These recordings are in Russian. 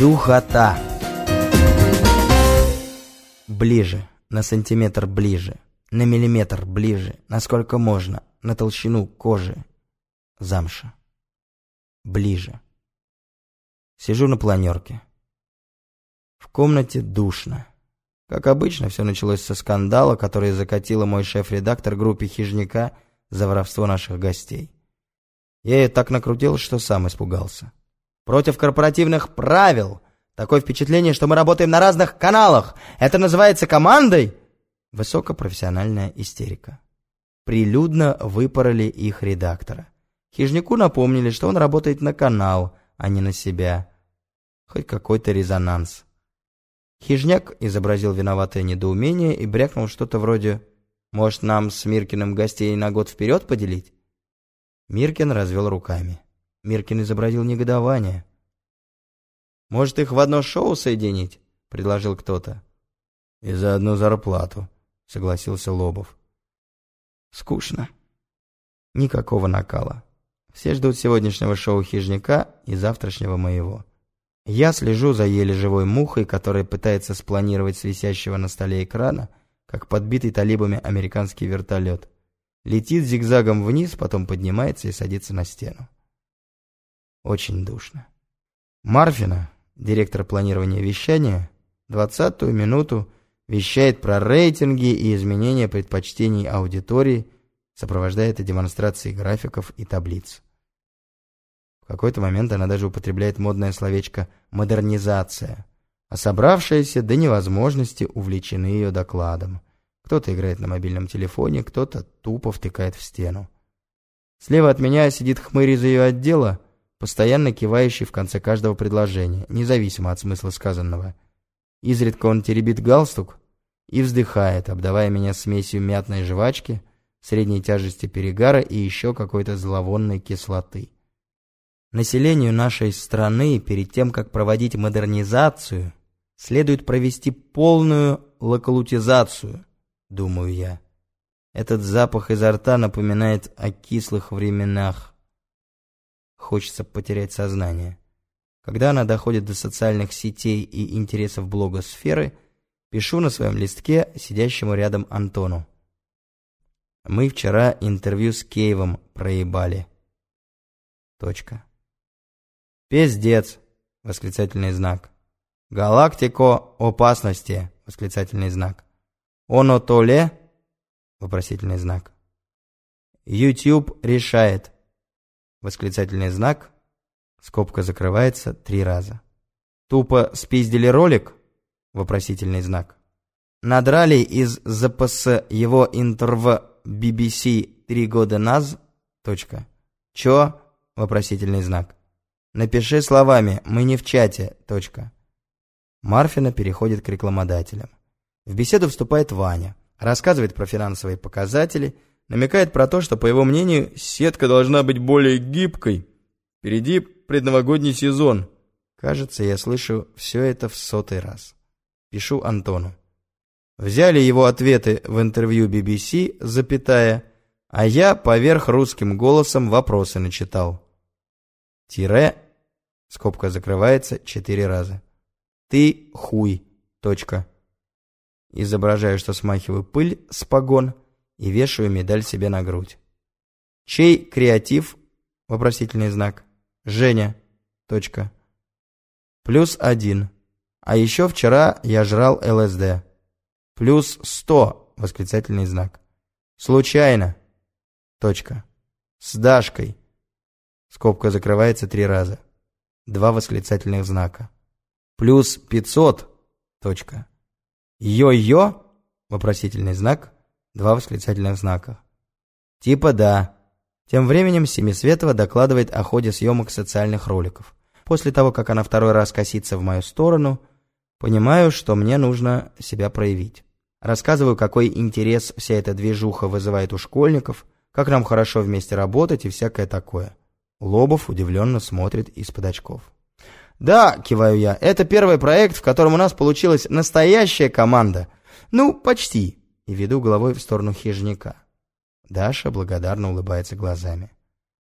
Духота. Ближе, на сантиметр ближе, на миллиметр ближе, насколько можно, на толщину кожи. Замша. Ближе. Сижу на планерке. В комнате душно. Как обычно, все началось со скандала, который закатила мой шеф-редактор группе «Хижняка» за воровство наших гостей. Я ее так накрутил, что сам испугался. Против корпоративных правил. Такое впечатление, что мы работаем на разных каналах. Это называется командой? Высокопрофессиональная истерика. Прилюдно выпороли их редактора. Хижняку напомнили, что он работает на канал, а не на себя. Хоть какой-то резонанс. Хижняк изобразил виноватое недоумение и брякнул что-то вроде «Может, нам с Миркиным гостей на год вперед поделить?» Миркин развел руками. Миркин изобразил негодование. «Может, их в одно шоу соединить?» — предложил кто-то. «И за одну зарплату», — согласился Лобов. «Скучно. Никакого накала. Все ждут сегодняшнего шоу «Хижняка» и завтрашнего моего». Я слежу за еле живой мухой, которая пытается спланировать с висящего на столе экрана, как подбитый талибами американский вертолет. Летит зигзагом вниз, потом поднимается и садится на стену. Очень душно. Марфина, директор планирования вещания, двадцатую минуту вещает про рейтинги и изменения предпочтений аудитории, сопровождая это демонстрацией графиков и таблиц какой-то момент она даже употребляет модное словечко «модернизация», а собравшиеся до невозможности увлечены ее докладом. Кто-то играет на мобильном телефоне, кто-то тупо втыкает в стену. Слева от меня сидит хмырь из ее отдела, постоянно кивающий в конце каждого предложения, независимо от смысла сказанного. Изредка он теребит галстук и вздыхает, обдавая меня смесью мятной жвачки, средней тяжести перегара и еще какой-то зловонной кислоты. Населению нашей страны перед тем, как проводить модернизацию, следует провести полную локалутизацию, думаю я. Этот запах изо рта напоминает о кислых временах. Хочется потерять сознание. Когда она доходит до социальных сетей и интересов блогосферы, пишу на своем листке сидящему рядом Антону. Мы вчера интервью с Кейвом проебали. Точка. «Пиздец!» — восклицательный знак. «Галактико опасности!» — восклицательный знак. «Оно толе?» — вопросительный знак. «YouTube решает!» — восклицательный знак. Скобка закрывается три раза. «Тупо спиздили ролик?» — вопросительный знак. «Надрали из ЗПС его интерв BBC три года наз?» Точка. «Чё?» — вопросительный знак. Напиши словами «Мы не в чате». Точка. Марфина переходит к рекламодателям. В беседу вступает Ваня, рассказывает про финансовые показатели, намекает про то, что, по его мнению, сетка должна быть более гибкой. Впереди предновогодний сезон. Кажется, я слышу все это в сотый раз. Пишу Антону. Взяли его ответы в интервью BBC, запятая, а я поверх русским голосом вопросы начитал. Тире, скобка закрывается четыре раза. Ты хуй, точка. Изображаю, что смахиваю пыль с погон и вешаю медаль себе на грудь. Чей креатив? Вопросительный знак. Женя, точка. Плюс один. А еще вчера я жрал ЛСД. Плюс сто, восклицательный знак. Случайно, точка. С Дашкой, Скобка закрывается три раза. Два восклицательных знака. Плюс 500. Точка. Йо-йо? Вопросительный знак. Два восклицательных знака. Типа да. Тем временем Семисветова докладывает о ходе съемок социальных роликов. После того, как она второй раз косится в мою сторону, понимаю, что мне нужно себя проявить. Рассказываю, какой интерес вся эта движуха вызывает у школьников, как нам хорошо вместе работать и всякое такое. Лобов удивленно смотрит из-под очков. «Да», — киваю я, — «это первый проект, в котором у нас получилась настоящая команда. Ну, почти». И веду головой в сторону хижника. Даша благодарно улыбается глазами.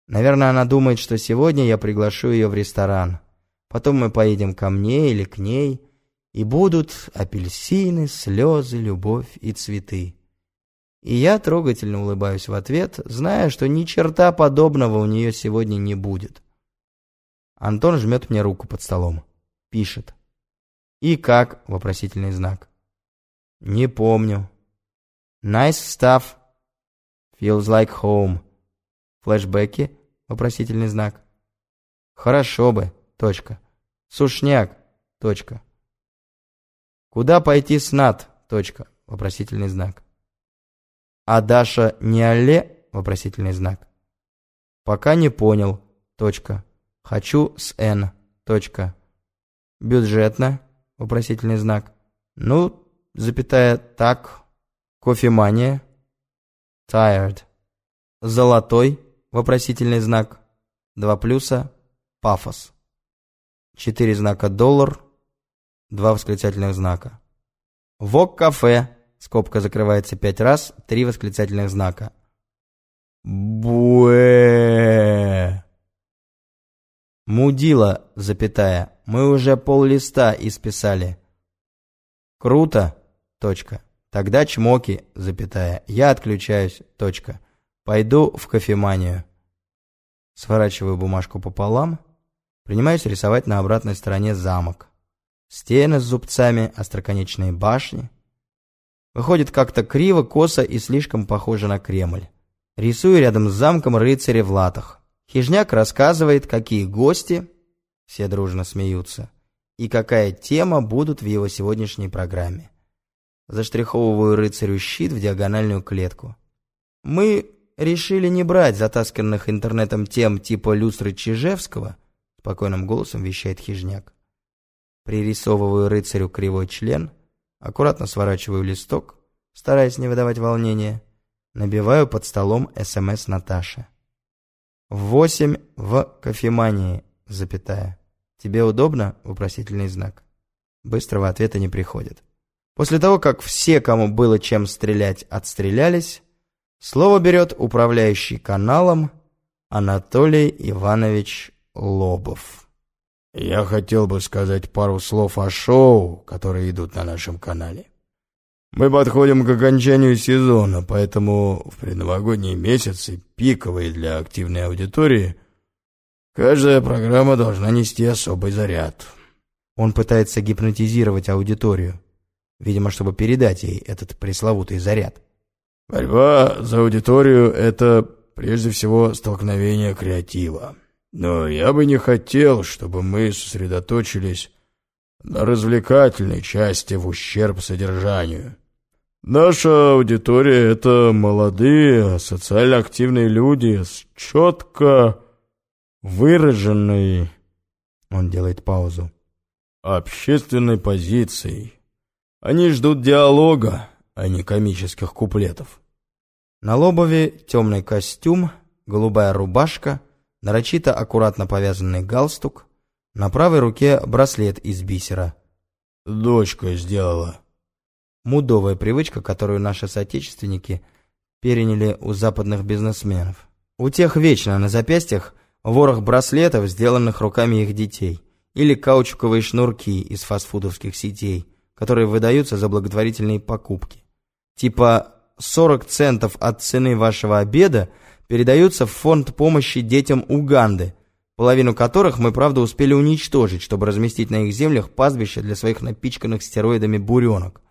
Наверное, она думает, что сегодня я приглашу ее в ресторан. Потом мы поедем ко мне или к ней, и будут апельсины, слезы, любовь и цветы. И я трогательно улыбаюсь в ответ, зная, что ни черта подобного у нее сегодня не будет. Антон жмет мне руку под столом. Пишет. «И как?» — вопросительный знак. «Не помню». «Nice stuff. Feels like home». Флэшбэки? Вопросительный знак. «Хорошо бы. Точка. Сушняк. Точка. Куда пойти с Над? Точка. Вопросительный знак. А Даша не Алле? Вопросительный знак. Пока не понял. Точка. Хочу с Н. Точка. Бюджетно? Вопросительный знак. Ну, запятая, так. Кофемания. Tired. Золотой? Вопросительный знак. Два плюса. Пафос. Четыре знака доллар. Два восклицательных знака. Вок-кафе. Скобка закрывается пять раз. Три восклицательных знака. Буэ. Мудила, запятая. Мы уже пол листа исписали. Круто. Точка. Тогда чмоки, запятая. Я отключаюсь. Точка. Пойду в кофеманию. Сворачиваю бумажку пополам. Принимаюсь рисовать на обратной стороне замок. Стены с зубцами, остроконечные башни. Выходит как-то криво, косо и слишком похоже на Кремль. Рисую рядом с замком рыцаря в латах. Хижняк рассказывает, какие гости, все дружно смеются, и какая тема будут в его сегодняшней программе. Заштриховываю рыцарю щит в диагональную клетку. Мы решили не брать затасканных интернетом тем типа люстры Чижевского, спокойным голосом вещает хижняк. Пририсовываю рыцарю кривой член, аккуратно сворачиваю листок, стараясь не выдавать волнения, набиваю под столом СМС Наташе. В восемь в кофемании, запятая. Тебе удобно? Вопросительный знак. Быстрого ответа не приходит. После того, как все, кому было чем стрелять, отстрелялись, Слово берет управляющий каналом Анатолий Иванович Лобов. Я хотел бы сказать пару слов о шоу, которые идут на нашем канале. Мы подходим к окончанию сезона, поэтому в предновогодние месяцы, пиковые для активной аудитории, каждая программа должна нести особый заряд. Он пытается гипнотизировать аудиторию, видимо, чтобы передать ей этот пресловутый заряд. Борьба за аудиторию — это прежде всего столкновение креатива. Но я бы не хотел, чтобы мы сосредоточились на развлекательной части в ущерб содержанию. Наша аудитория — это молодые, социально активные люди с четко выраженной... Он делает паузу. Общественной позицией. Они ждут диалога, а не комических куплетов. На Лобове темный костюм, голубая рубашка, нарочито аккуратно повязанный галстук, на правой руке браслет из бисера. «Дочка сделала». Мудовая привычка, которую наши соотечественники переняли у западных бизнесменов. У тех вечно на запястьях ворох браслетов, сделанных руками их детей, или каучуковые шнурки из фастфудовских сетей, которые выдаются за благотворительные покупки. Типа 40 центов от цены вашего обеда передаются в фонд помощи детям Уганды, половину которых мы, правда, успели уничтожить, чтобы разместить на их землях пастбище для своих напичканных стероидами буренок.